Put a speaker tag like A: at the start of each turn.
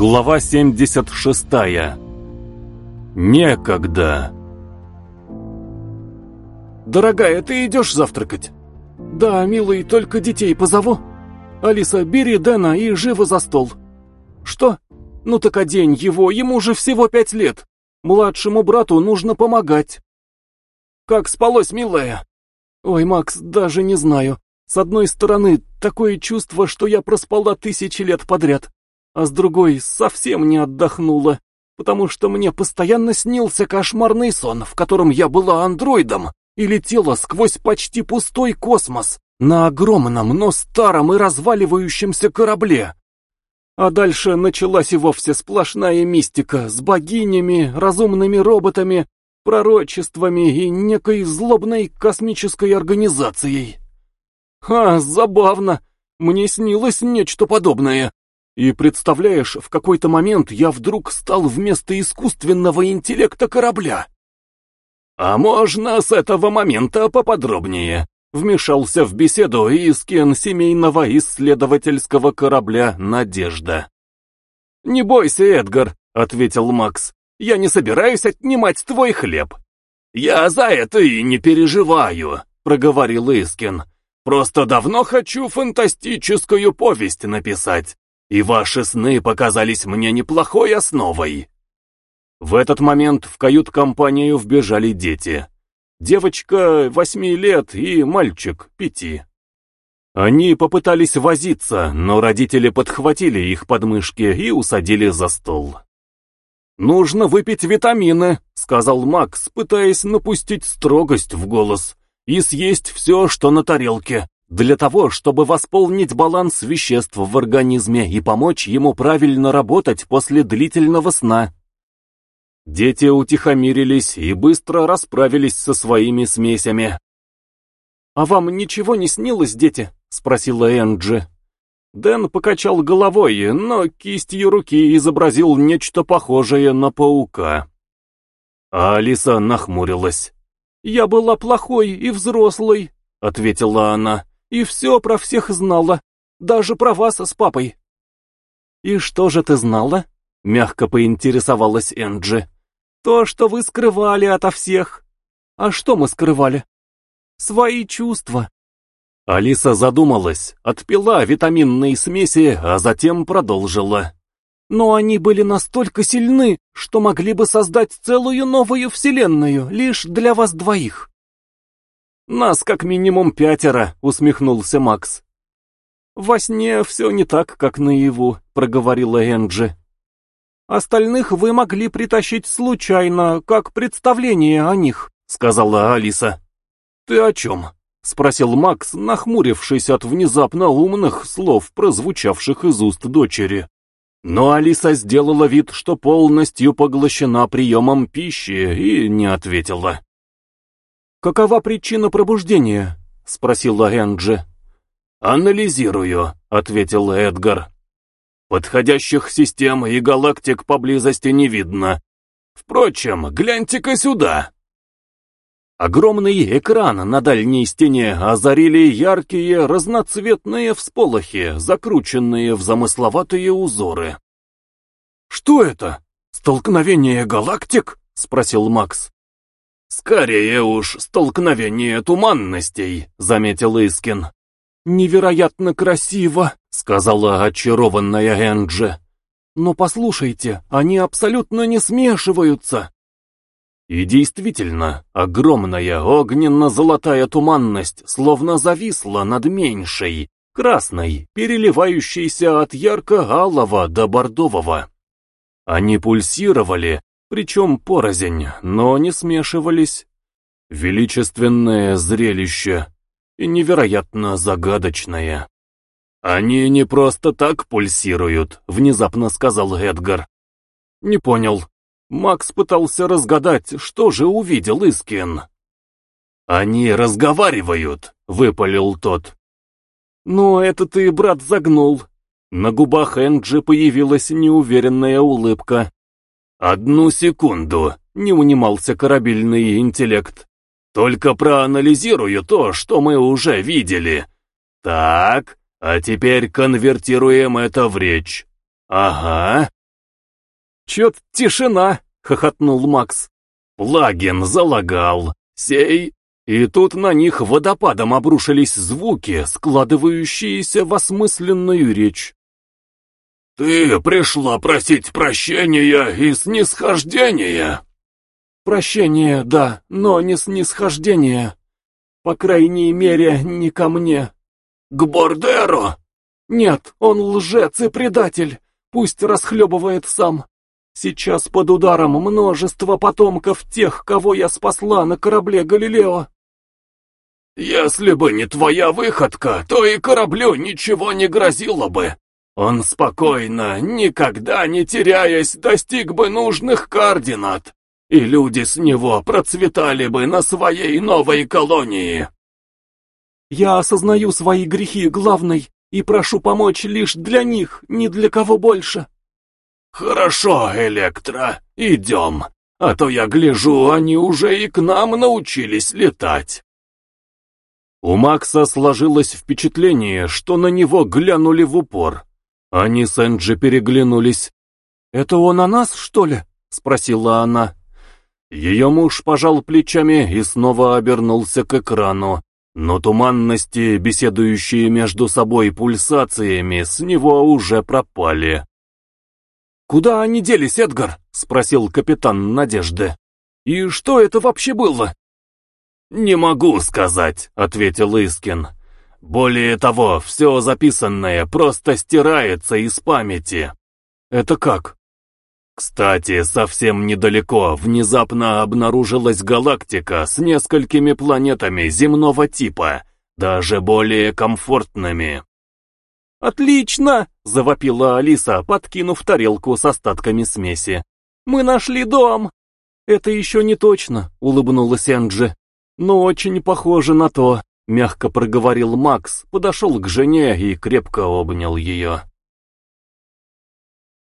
A: Глава 76. Некогда.
B: «Дорогая, ты идешь завтракать?» «Да, милый, только детей позову. Алиса, бери Дэна и живо за стол». «Что? Ну так одень его, ему же всего пять лет. Младшему брату нужно помогать». «Как спалось, милая?» «Ой, Макс, даже не знаю. С одной стороны, такое чувство, что я проспала тысячи лет подряд, а с другой совсем не отдохнула, потому что мне постоянно снился кошмарный сон, в котором я была андроидом и летела сквозь почти пустой космос на огромном, но старом и разваливающемся корабле. А дальше началась и вовсе сплошная мистика с богинями, разумными роботами, пророчествами и некой злобной космической организацией. Ха, забавно. Мне снилось нечто подобное. И представляешь, в какой-то момент я вдруг стал вместо искусственного интеллекта корабля. А можно с этого момента поподробнее? Вмешался в беседу Искин семейного исследовательского корабля «Надежда». «Не бойся, Эдгар», — ответил Макс. «Я не собираюсь отнимать твой хлеб». «Я за это и не переживаю», — проговорил Искин. Просто давно хочу фантастическую повесть написать, и ваши сны показались мне неплохой основой». В этот момент в кают-компанию вбежали дети. Девочка восьми лет и мальчик пяти. Они попытались возиться, но родители подхватили их подмышки и усадили за стол. «Нужно выпить витамины», — сказал Макс, пытаясь напустить строгость в голос и съесть все, что на тарелке, для того, чтобы восполнить баланс веществ в организме и помочь ему правильно работать после длительного сна. Дети утихомирились и быстро расправились со своими смесями. «А вам ничего не снилось, дети?» — спросила Энджи. Дэн покачал головой, но кистью руки изобразил нечто похожее на паука. А Алиса нахмурилась. «Я была плохой и взрослой», — ответила она, — «и все про всех знала, даже про вас с папой». «И что же ты знала?» — мягко поинтересовалась Энджи. «То, что вы скрывали ото всех». «А что мы скрывали?» «Свои чувства». Алиса задумалась, отпила витаминные смеси, а затем продолжила. Но они были настолько сильны, что могли бы создать целую новую вселенную лишь для вас двоих. «Нас как минимум пятеро», — усмехнулся Макс. «Во сне все не так, как наяву», — проговорила Энджи. «Остальных вы могли притащить случайно, как представление о них», — сказала Алиса. «Ты о чем?» — спросил Макс, нахмурившись от внезапно умных слов, прозвучавших из уст дочери. Но Алиса сделала вид, что полностью поглощена приемом пищи, и не ответила. «Какова причина пробуждения?» — спросила Энджи. «Анализирую», — ответил Эдгар. «Подходящих систем и галактик поблизости не видно. Впрочем, гляньте-ка сюда!» Огромный экран на дальней стене озарили яркие разноцветные всполохи, закрученные в замысловатые узоры. «Что это? Столкновение галактик?» — спросил Макс. «Скорее уж, столкновение туманностей», — заметил Искин. «Невероятно красиво», — сказала очарованная Энджи. «Но послушайте, они абсолютно не смешиваются». И действительно, огромная огненно-золотая туманность словно зависла над меньшей, красной, переливающейся от ярко-алого до бордового. Они пульсировали, причем порознь, но не смешивались. Величественное зрелище и невероятно загадочное. «Они не просто так пульсируют», — внезапно сказал Эдгар. «Не понял», Макс пытался разгадать, что же увидел Искин. «Они разговаривают», — выпалил тот. «Ну, это ты, брат, загнул». На губах Энджи появилась неуверенная улыбка. «Одну секунду», — не унимался корабельный интеллект. «Только проанализирую то, что мы уже видели. Так, а теперь конвертируем это в речь. Ага, Чет тишина, хохотнул Макс.
A: Плагин залагал. Сей и тут на них водопадом обрушились звуки, складывающиеся в осмысленную речь. «Ты пришла просить прощения и снисхождения?»
B: «Прощение, да, но не снисхождение. По крайней мере, не ко мне».
A: «К Бордеру?»
B: «Нет, он лжец и предатель. Пусть расхлебывает сам. Сейчас под ударом множество потомков тех, кого я спасла на корабле Галилео».
A: «Если бы не твоя выходка, то и кораблю ничего не грозило бы. Он спокойно, никогда не теряясь, достиг бы нужных координат, и люди с него процветали бы на своей новой колонии».
B: «Я осознаю свои грехи, главный, и прошу помочь лишь для них, ни для кого больше».
A: «Хорошо, Электро, идем, а то я гляжу, они уже и к нам научились летать». У Макса сложилось впечатление, что на него глянули в упор. Они с Энджи переглянулись.
B: «Это он о нас, что ли?» — спросила она.
A: Ее муж пожал плечами и снова обернулся к экрану, но туманности, беседующие между собой пульсациями, с него уже пропали.
B: «Куда они делись, Эдгар?» — спросил капитан Надежды. «И что это вообще было?»
A: «Не могу сказать», — ответил Искин. «Более того, все записанное просто стирается из памяти».
B: «Это как?»
A: Кстати, совсем недалеко внезапно обнаружилась галактика с несколькими планетами земного типа, даже более комфортными.
B: «Отлично!» — завопила Алиса, подкинув тарелку с остатками смеси. «Мы нашли дом!» «Это еще не точно», — улыбнулась Энджи. «Но очень похоже на то», — мягко проговорил Макс, подошел к жене и крепко обнял ее.